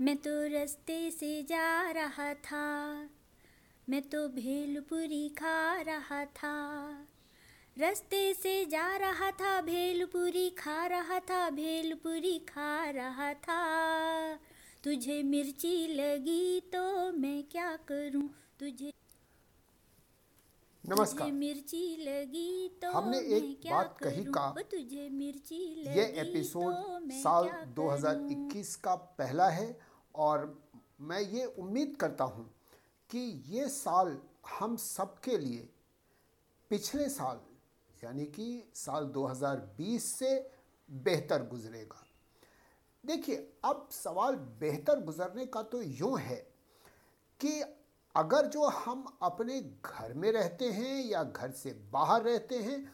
मैं तो रास्ते से जा रहा था। मैं तो भेलपुरी खा रहा था। रास्ते से जा रहा था भेलपुरी खा रहा था भेलपुरी खा रहा था। तुझे मिर्ची लगी तो मैं क्या करूँ? तुझे नमस्कार। मिर्ची लगी तो हमने मैं एक क्या बात कही का? तुझे मिर्ची लगी ये एपिसोड तो साल 2021 का पहला है। और मैं ये उम्मीद करता हूँ कि ये साल हम सबके लिए, पिछले साल, यानी कि साल 2020 से बेहतर गुजरेगा। देखिए, अब सवाल बेहतर गुजरने का तो यूँ है कि अगर जो हम अपने घर में रहते हैं या घर से बाहर रहते हैं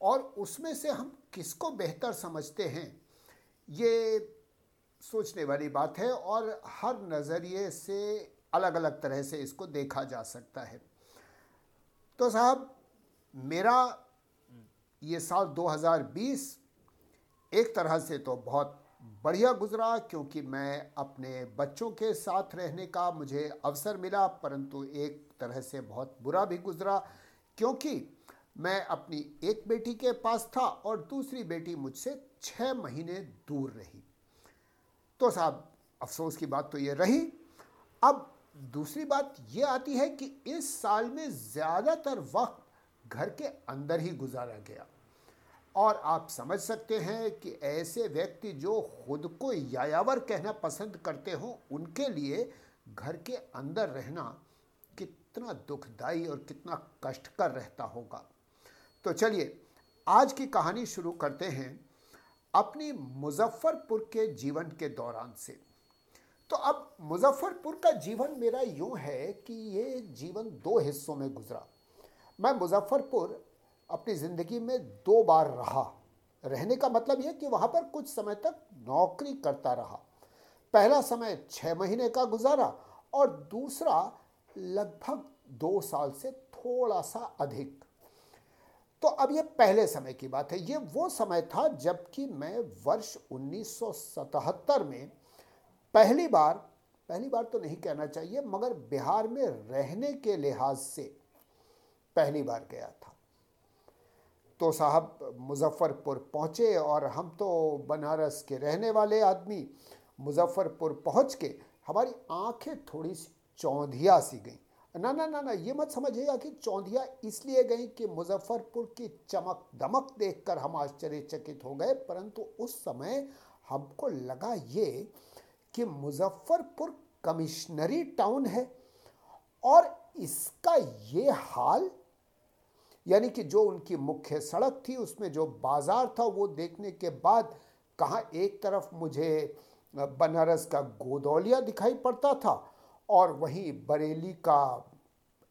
और उसमें से हम किसको बेहतर समझते हैं, ये सोचने वाली बात है और हर नज़रिए से अलग अलग तरह से इसको देखा जा सकता है। तो साहब, मेरा ये साल 2020 एक तरह से तो बहुत बढ़िया गुजरा क्योंकि मैं अपने बच्चों के साथ रहने का मुझे अवसर मिला, परंतु एक तरह से बहुत बुरा भी गुजरा क्योंकि मैं अपनी एक बेटी के पास था और दूसरी बेटी मुझसे छः महीने दूर रही। तो साहब, अफसोस की बात तो ये रही। अब दूसरी बात ये आती है कि इस साल में ज़्यादातर वक्त घर के अंदर ही गुजारा गया। और आप समझ सकते हैं कि ऐसे व्यक्ति जो खुद को यायावर कहना पसंद करते हो, उनके लिए घर के अंदर रहना कितना दुखदाई और कितना कष्टकर रहता होगा। तो चलिए, आज की कहानी शुरू करते हैं। अपनी मुजफ्फरपुर के जीवन के दौरान से। तो अब मुजफ्फरपुर का जीवन मेरा यूँ है कि ये जीवन दो हिस्सों में गुजरा। मैं मुजफ्फरपुर अपनी ज़िंदगी में दो बार रहा। रहने का मतलब यह कि वहाँ पर कुछ समय तक नौकरी करता रहा। पहला समय छः महीने का गुजारा और दूसरा लगभग दो साल से थोड़ा सा अधिक। तो अब ये पहले समय की बात है। ये वो समय था जबकि मैं वर्ष 1977 में पहली बार पहली बार तो नहीं कहना चाहिए, मगर बिहार में रहने के लिहाज से पहली बार गया था। तो साहब मुजफ्फ़रपुर पहुँचे और हम तो बनारस के रहने वाले आदमी, मुजफ्फ़रपुर पहुँच के हमारी आँखें थोड़ी सी चौंधिया सी गई। ना ना ना ना, ये मत समझिएगा कि चौंधिया इसलिए गई कि मुजफ्फ़रपुर की चमक दमक देखकर हम आश्चर्यचकित हो गए। परंतु उस समय हमको लगा ये कि मुजफ्फ़रपुर कमिश्नरी टाउन है और इसका ये हाल, यानी कि जो उनकी मुख्य सड़क थी, उसमें जो बाज़ार था, वो देखने के बाद कहाँ एक तरफ़ मुझे बनारस का गोदौलिया दिखाई पड़ता था और वहीं बरेली का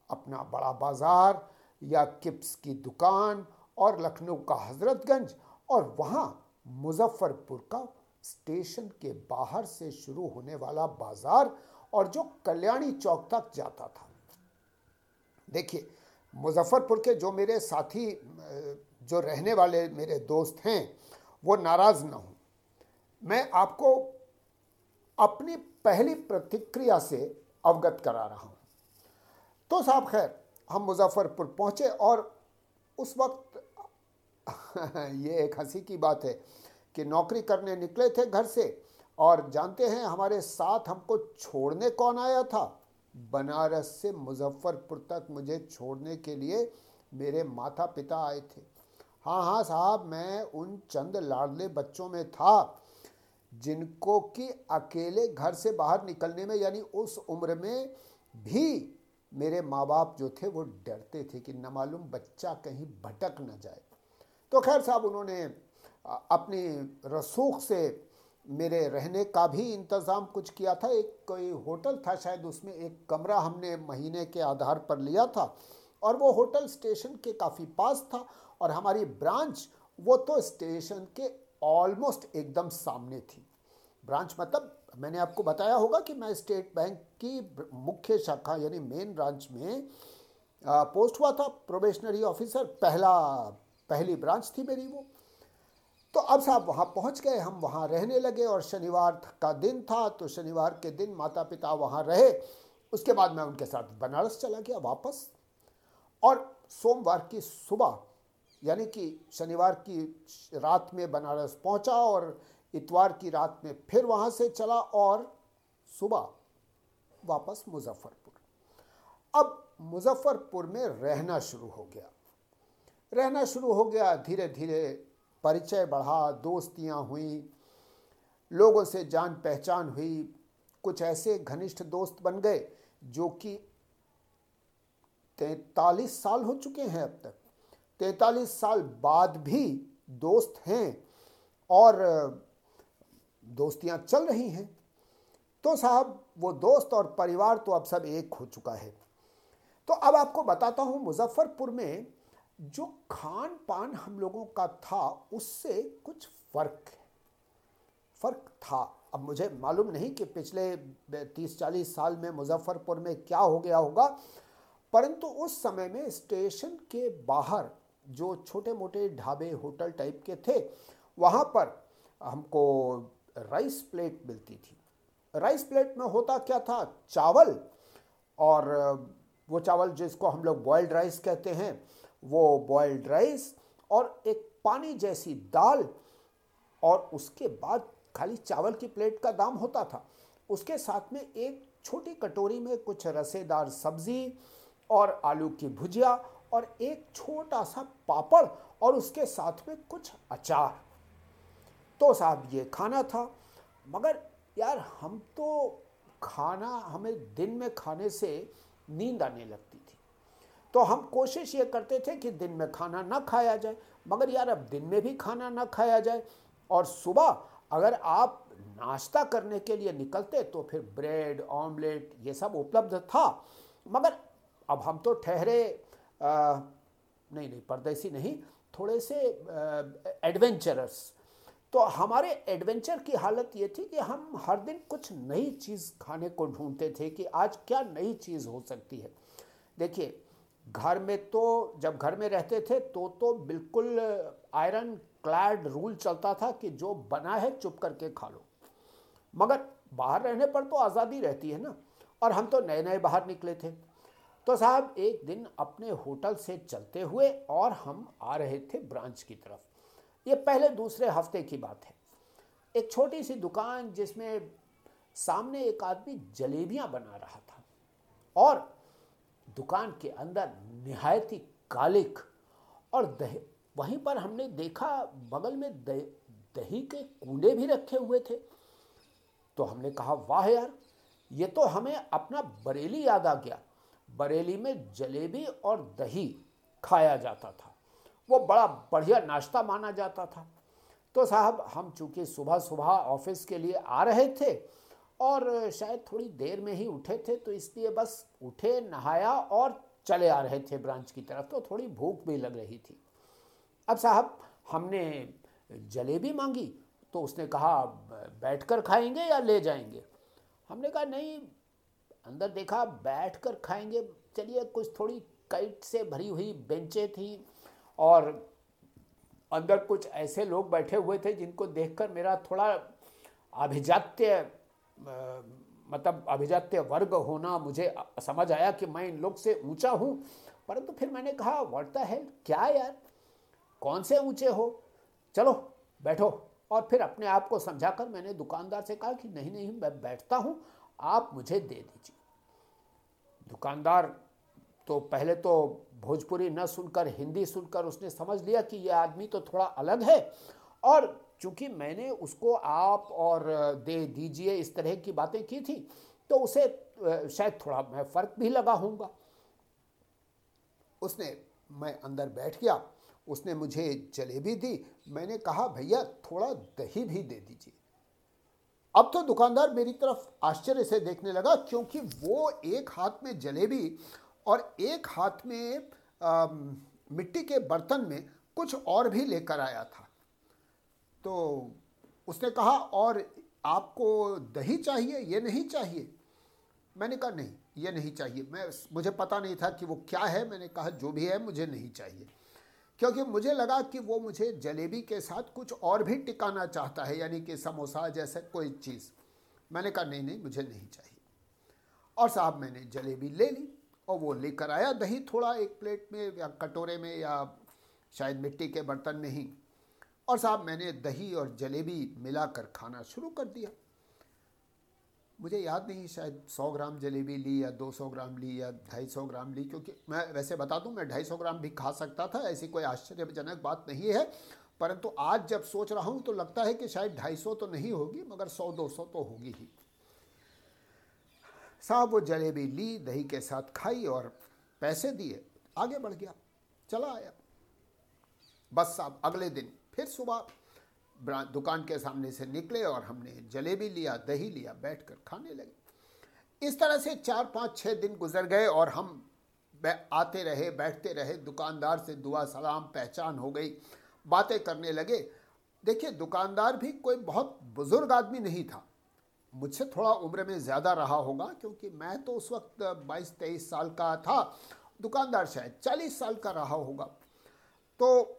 अपना बड़ा बाज़ार या किप्स की दुकान और लखनऊ का हज़रतगंज और वहाँ मुजफ्फ़रपुर का स्टेशन के बाहर से शुरू होने वाला बाज़ार और जो कल्याणी चौक तक जाता था। देखिए, मुजफ्फ़रपुर के जो मेरे साथी, जो रहने वाले मेरे दोस्त हैं, वो नाराज़ ना हों। मैं आपको अपनी पहली प्रतिक्रिया से अवगत करा रहा हूँ। तो साहब खैर, हम मुजफ्फ़रपुर पहुँचे और उस वक्त ये एक हँसी की बात है कि नौकरी करने निकले थे घर से और जानते हैं हमारे साथ हमको छोड़ने कौन आया था? बनारस से मुजफ्फ़रपुर तक मुझे छोड़ने के लिए मेरे माता पिता आए थे। हाँ हाँ साहब, मैं उन चंद लाडले बच्चों में था जिनको कि अकेले घर से बाहर निकलने में, यानी उस उम्र में भी मेरे माँ बाप जो थे, वो डरते थे कि न मालूम बच्चा कहीं भटक ना जाए। तो खैर साहब, उन्होंने अपनी रसूख से मेरे रहने का भी इंतज़ाम कुछ किया था। एक कोई होटल था शायद, उसमें एक कमरा हमने महीने के आधार पर लिया था और वो होटल स्टेशन के काफ़ी पास था और हमारी ब्रांच वो तो स्टेशन के ऑलमोस्ट एकदम सामने थी। ब्रांच मतलब मैंने आपको बताया होगा कि मैं स्टेट बैंक की मुख्य शाखा, यानी मेन ब्रांच में पोस्ट हुआ था प्रोबेशनरी ऑफिसर पहला, पहली ब्रांच थी मेरी वो। तो अब साहब वहाँ पहुँच गए, हम वहाँ रहने लगे और शनिवार का दिन था तो शनिवार के दिन माता पिता वहाँ रहे। उसके बाद मैं उनके साथ बनारस चला गया वापस। और सोमवार की सुबह, यानी कि शनिवार की रात में बनारस पहुँचा और इतवार की रात में फिर वहाँ से चला और सुबह वापस मुजफ्फरपुर। अब मुजफ्फरपुर में रहना शुरू हो गया। रहना शुरू हो गया धीरे धीरे परिचय बढ़ा, दोस्तियाँ हुई, लोगों से जान पहचान हुई, कुछ ऐसे घनिष्ठ दोस्त बन गए जो कि तैतालीस साल हो चुके हैं अब तक। तैतालीस साल बाद भी दोस्त हैं और दोस्तियाँ चल रही हैं। तो साहब, वो दोस्त और परिवार तो अब सब एक हो चुका है। तो अब आपको बताता हूँ, मुजफ्फरपुर में जो खान पान हम लोगों का था, उससे कुछ फ़र्क फ़र्क था। अब मुझे मालूम नहीं कि पिछले तीस चालीस साल में मुजफ्फरपुर में क्या हो गया होगा, परंतु उस समय में स्टेशन के बाहर जो छोटे मोटे ढाबे, होटल टाइप के थे, वहाँ पर हमको राइस प्लेट मिलती थी। राइस प्लेट में होता क्या था? चावल। और वो चावल जिसको हम लोग बॉयल्ड राइस कहते हैं, वो बॉयल्ड राइस और एक पानी जैसी दाल और उसके बाद खाली चावल की प्लेट का दाम होता था। उसके साथ में एक छोटी कटोरी में कुछ रसेदार सब्ज़ी और आलू की भुजिया और एक छोटा सा पापड़ और उसके साथ में कुछ अचार। तो साहब ये खाना था। मगर यार हम तो खाना, हमें दिन में खाने से नींद आने लगती थी। तो हम कोशिश ये करते थे कि दिन में खाना ना खाया जाए। मगर यार अब दिन में भी खाना ना खाया जाए। और सुबह अगर आप नाश्ता करने के लिए निकलते तो फिर ब्रेड, ऑमलेट ये सब उपलब्ध था। मगर अब हम तो ठहरे नहीं नहीं, परदेसी नहीं, थोड़े से एडवेंचरस तो हमारे एडवेंचर की हालत ये थी कि हम हर दिन कुछ नई चीज़ खाने को ढूंढते थे कि आज क्या नई चीज़ हो सकती है। देखिए, घर में तो जब घर में रहते थे तो तो बिल्कुल आयरन क्लैड रूल चलता था कि जो बना है चुप करके खा लो। मगर बाहर रहने पर तो आज़ादी रहती है ना, और हम तो नए नए बाहर निकले थे। तो साहब, एक दिन अपने होटल से चलते हुए और हम आ रहे थे ब्रांच की तरफ़। ये पहले दूसरे हफ़्ते की बात है। एक छोटी सी दुकान जिसमें सामने एक आदमी जलेबियाँ बना रहा था और दुकान के अंदर निहायती कालिक और दही वहीं पर हमने देखा बगल में दह, दही के कूड़े भी रखे हुए थे। तो हमने कहा वाह यार ये तो हमें अपना बरेली याद आ गया। बरेली में जलेबी और दही खाया जाता था। वो बड़ा बढ़िया नाश्ता माना जाता था। तो साहब, हम चूँकि सुबह सुबह ऑफ़िस के लिए आ रहे थे और शायद थोड़ी देर में ही उठे थे तो इसलिए बस उठे, नहाया और चले आ रहे थे ब्रांच की तरफ़ तो थोड़ी भूख भी लग रही थी। अब साहब, हमने जलेबी मांगी तो उसने कहा, बैठकर खाएँगे या ले जाएँगे? हमने कहा, नहीं, अंदर देखा, बैठकर खाएँगे। चलिए, कुछ थोड़ी काइट से भरी हुई बेंचें थी और अंदर कुछ ऐसे लोग बैठे हुए थे जिनको देखकर मेरा थोड़ा अभिजात्य मतलब अभिजात्य वर्ग होना मुझे समझ आया कि मैं इन लोग से ऊँचा हूँ। परंतु फिर मैंने कहा, वर्ता है? क्या यार? कौन से ऊँचे हो? चलो, बैठो। और फिर अपने आप को समझाकर मैंने दुकानदार से कहा कि, नहीं नहीं, मैं बैठता हूँ, आप मुझे दे दीजिए। दुकानदार तो पहले तो भोजपुरी न सुनकर, हिंदी सुनकर उसने समझ लिया कि यह आदमी तो थोड़ा अलग है। और चूँकि मैंने उसको आप और दे दीजिए इस तरह की बातें की थी तो उसे शायद थोड़ा मैं फ़र्क भी लगा हूँगा उसने, मैं अंदर बैठ गया। उसने मुझे जलेबी दी। मैंने कहा, भैया, थोड़ा दही भी दे दीजिए। अब तो दुकानदार मेरी तरफ़ आश्चर्य से देखने लगा, क्योंकि वो एक हाथ में जलेबी और एक हाथ में आ, मिट्टी के बर्तन में कुछ और भी लेकर आया था। तो उसने कहा और आपको दही चाहिए? ये नहीं चाहिए? मैंने कहा नहीं ये नहीं चाहिए। मैं मुझे पता नहीं था कि वो क्या है। मैंने कहा जो भी है मुझे नहीं चाहिए। क्योंकि मुझे लगा कि वो मुझे जलेबी के साथ कुछ और भी टिकाना चाहता है यानी कि समोसा जैसे कोई चीज़। मैंने कहा नहीं नहीं मुझे नहीं चाहिए। और साहब मैंने जलेबी ले ली। और वो लेकर आया दही थोड़ा एक प्लेट में या कटोरे में या शायद मिट्टी के बर्तन में ही। और साहब मैंने दही और जलेबी मिलाकर खाना शुरू कर दिया। मुझे याद नहीं शायद 100 ग्राम जलेबी ली या 200 ग्राम ली या 250 ग्राम ली, क्योंकि मैं वैसे बता दूँ, मैं 250 ग्राम भी खा सकता था, ऐसी कोई आश्चर्यजनक बात नहीं है। परंतु आज जब सोच रहा हूँ तो लगता है कि शायद 250 तो नहीं होगी, मगर 100-200 तो होगी ही। साहब वो जलेबी ली, दही के साथ खाई और पैसे दिए। आगे बढ़ गया, चला आया। बस साहब, अगले दिन फिर सुबह दुकान के सामने से निकले और हमने जलेबी लिया, दही लिया, बैठकर खाने लगे। इस तरह से चार, पाँच छः दिन गुजर गए और हम आते रहे, बैठते रहे, दुकानदार से दुआ, सलाम, पहचान हो गई, बातें करने लगे। देखिए, दुकानदार भी कोई बहुत बुज़ुर्ग आदमी नहीं था। मुझसे थोड़ा उम्र में ज़्यादा रहा होगा, क्योंकि मैं तो उस वक्त बाईस तेईस साल का था, दुकानदार शायद चालीस साल का रहा होगा। तो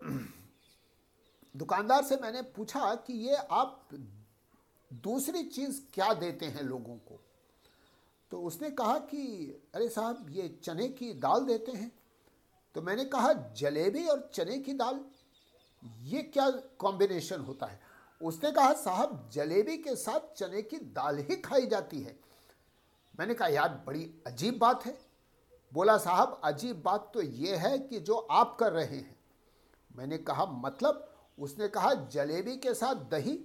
दुकानदार से मैंने पूछा कि ये आप दूसरी चीज़ क्या देते हैं लोगों को? तो उसने कहा कि, अरे साहब, ये चने की दाल देते हैं। तो मैंने कहा, जलेबी और चने की दाल, ये क्या कॉम्बिनेशन होता है? उसने कहा, साहब, जलेबी के साथ चने की दाल ही खाई जाती है। मैंने कहा, यार, बड़ी अजीब बात है। बोला, साहब, अजीब बात तो ये है कि जो आप कर रहे हैं। मैंने कहा मतलब? उसने कहा, जलेबी के साथ दही।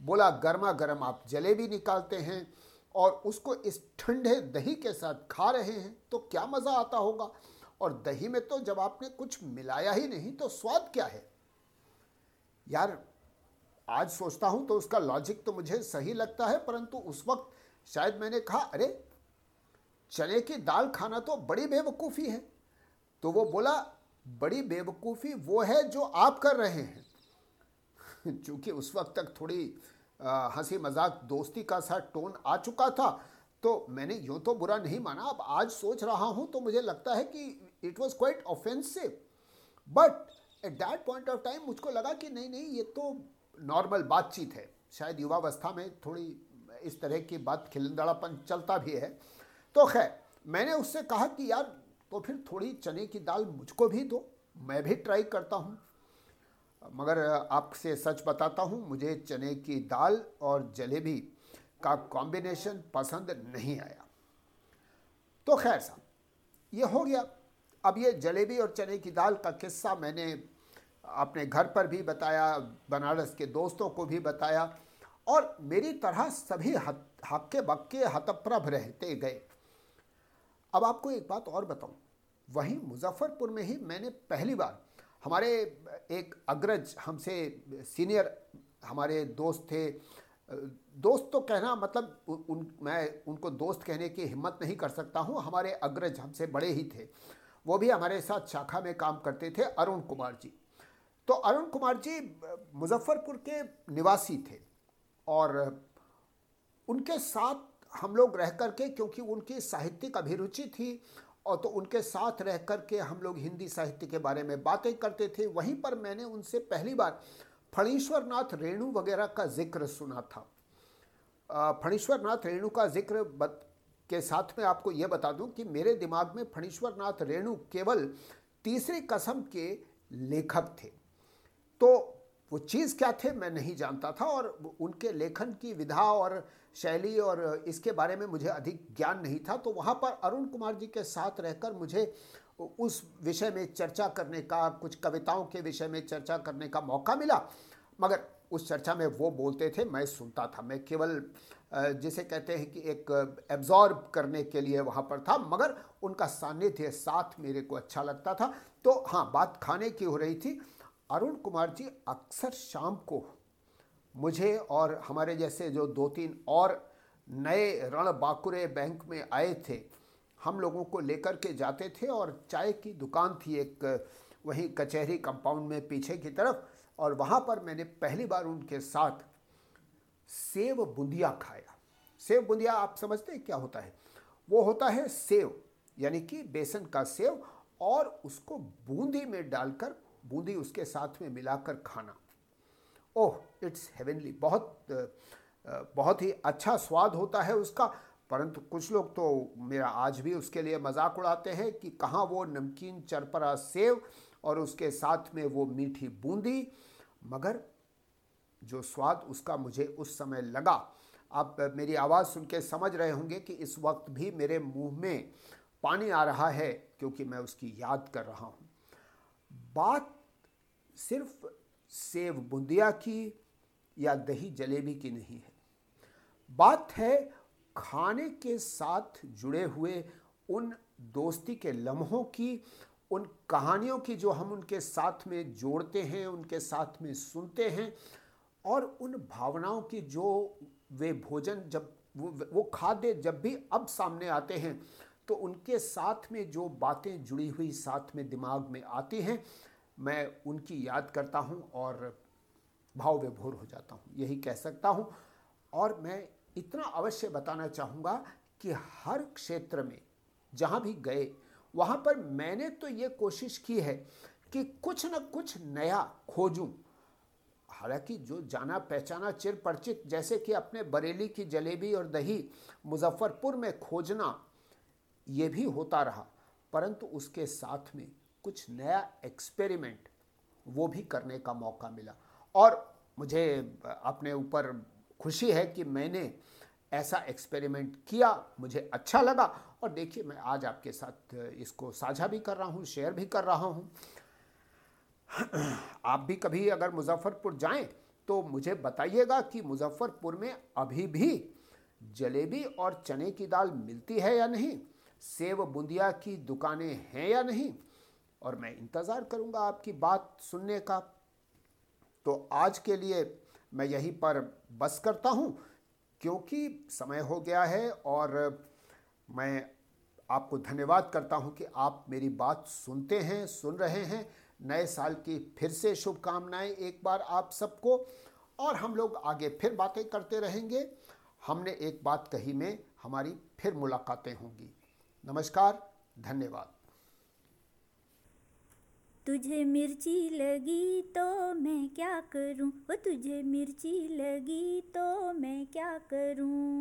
बोला गर्मा गर्म आप जलेबी निकालते हैं और उसको इस ठंडे दही के साथ खा रहे हैं तो क्या मज़ा आता होगा? और दही में तो जब आपने कुछ मिलाया ही नहीं तो स्वाद क्या है? यार आज सोचता हूँ तो उसका लॉजिक तो मुझे सही लगता है, परंतु उस वक्त शायद मैंने कहा, अरे, चने की दाल खाना तो बड़ी बेवकूफ़ी है। तो वो बोला, बड़ी बेवकूफ़ी वो है जो आप कर रहे हैं। चूँकि उस वक्त तक थोड़ी हँसी मज़ाक दोस्ती का सा टोन आ चुका था तो मैंने यूँ तो बुरा नहीं माना। अब आज सोच रहा हूँ तो मुझे लगता है कि it was quite offensive but at that point of time मुझको लगा कि नहीं नहीं, ये तो नॉर्मल बातचीत है। शायद युवावस्था में थोड़ी इस तरह की बात खिलंदड़ापन चलता भी है। तो खैर, मैंने उससे कहा कि यार तो फिर थोड़ी चने की दाल मुझको भी दो, मैं भी ट्राई करता हूँ। मगर आपसे सच बताता हूँ, मुझे चने की दाल और जलेबी का कॉम्बिनेशन पसंद नहीं आया। तो खैर साहब, ये हो गया। अब ये जलेबी और चने की दाल का किस्सा मैंने अपने घर पर भी बताया, बनारस के दोस्तों को भी बताया और मेरी तरह सभी हक्के बक्के हतप्रभ रहते गए। अब आपको एक बात और बताऊँ। वहीं मुजफ्फरपुर में ही मैंने पहली बार हमारे एक अग्रज हमसे सीनियर हमारे दोस्त थे। दोस्त तो कहना मतलब उन, मैं उनको दोस्त कहने की हिम्मत नहीं कर सकता हूँ। हमारे अग्रज हमसे बड़े ही थे। वो भी हमारे साथ शाखा में काम करते थे, अरुण कुमार जी। तो अरुण कुमार जी, मुजफ्फरपुर के निवासी थे और उनके साथ हम लोग रह कर के क्योंकि उनकी साहित्यिक अभिरुचि थी, और तो उनके साथ रह कर के हम लोग हिंदी साहित्य के बारे में बातें करते थे। वहीं पर मैंने उनसे पहली बार फणीश्वर नाथ रेणु वगैरह का ज़िक्र सुना था। फणीश्वर नाथ रेणु का ज़िक्र के साथ में आपको यह बता दूँ कि मेरे दिमाग में फणीश्वर नाथ रेणु केवल तीसरी कसम के लेखक थे। तो वो चीज़ क्या थे, मैं नहीं जानता था और उनके लेखन की विधा और शैली और इसके बारे में मुझे अधिक ज्ञान नहीं था। तो वहाँ पर अरुण कुमार जी के साथ रहकर मुझे उस विषय में चर्चा करने का, कुछ कविताओं के विषय में चर्चा करने का मौका मिला। मगर उस चर्चा में वो बोलते थे, मैं सुनता था, मैं केवल जिसे कहते हैं कि एक एब्जॉर्ब करने के लिए वहाँ पर था, मगर उनका सानिध्य साथ मेरे को अच्छा लगता था। तो हाँ बात खाने की हो रही थी अरुण कुमार जी अक्सर शाम को मुझे और हमारे जैसे जो दो तीन और नए रण बाकुरे बैंक में आए थे, हम लोगों को लेकर के जाते थे और चाय की दुकान थी एक, वहीं कचहरी कंपाउंड में पीछे की तरफ़ और वहाँ पर मैंने पहली बार उनके साथ सेव बूंदिया खाया। सेव बूंदिया आप समझते हैं क्या होता है? वो होता है सेव, यानी कि बेसन का सेव और उसको बूंदी में डालकर बूंदी उसके साथ में मिलाकर खाना। ओह इट्स हेवनली बहुत बहुत ही अच्छा स्वाद होता है उसका। परंतु कुछ लोग तो मेरा आज भी उसके लिए मज़ाक उड़ाते हैं कि कहाँ वो नमकीन चरपरा सेव और उसके साथ में वो मीठी बूंदी। मगर जो स्वाद उसका मुझे उस समय लगा। आप मेरी आवाज़ सुन के समझ रहे होंगे कि इस वक्त भी मेरे मुँह में पानी आ रहा है, क्योंकि मैं उसकी याद कर रहा हूँ। बात सिर्फ़ सेव बुंदिया की या दही जलेबी की नहीं है। बात है खाने के साथ जुड़े हुए उन दोस्ती के लम्हों की, उन कहानियों की जो हम उनके साथ में जोड़ते हैं, उनके साथ में सुनते हैं और उन भावनाओं की जो वे भोजन जब वो वो खाद्य जब भी अब सामने आते हैं तो उनके साथ में जो बातें जुड़ी हुई साथ में दिमाग में आती हैं मैं उनकी याद करता हूँ और भाव विभोर हो जाता हूँ। यही कह सकता हूँ। और मैं इतना अवश्य बताना चाहूँगा कि हर क्षेत्र में, जहाँ भी गए, वहाँ पर मैंने तो ये कोशिश की है कि कुछ न कुछ नया खोजूं। हालाँकि जो जाना पहचाना चिर परिचित, जैसे कि अपने बरेली की जलेबी और दही मुजफ्फरपुर में खोजना, ये भी होता रहा। परंतु उसके साथ में कुछ नया एक्सपेरिमेंट वो भी करने का मौका मिला। और मुझे, अपने ऊपर खुशी है कि मैंने ऐसा एक्सपेरिमेंट किया, मुझे अच्छा लगा। और देखिए, मैं आज आपके साथ इसको साझा भी कर रहा हूँ शेयर भी कर रहा हूँ। आप भी कभी अगर मुजफ्फ़रपुर जाएँ तो मुझे बताइएगा कि मुजफ्फ़रपुर में अभी भी जलेबी और चने की दाल मिलती है या नहीं? सेव बूंदिया की दुकानें हैं या नहीं? और मैं इंतज़ार करूँगा आपकी बात सुनने का। तो आज के लिए मैं यहीं पर बस करता हूँ, क्योंकि समय हो गया है और मैं आपको धन्यवाद करता हूँ कि आप मेरी बात सुनते हैं, सुन रहे हैं। नए साल की फिर से शुभकामनाएँ एक बार आप सबको, और हम लोग आगे फिर बातें करते रहेंगे। हमने एक बात कही में हमारी फिर मुलाकातें होंगी। नमस्कार, धन्यवाद। तुझे मिर्ची लगी तो मैं क्या करूँ? वो तुझे मिर्ची लगी तो मैं क्या करूँ?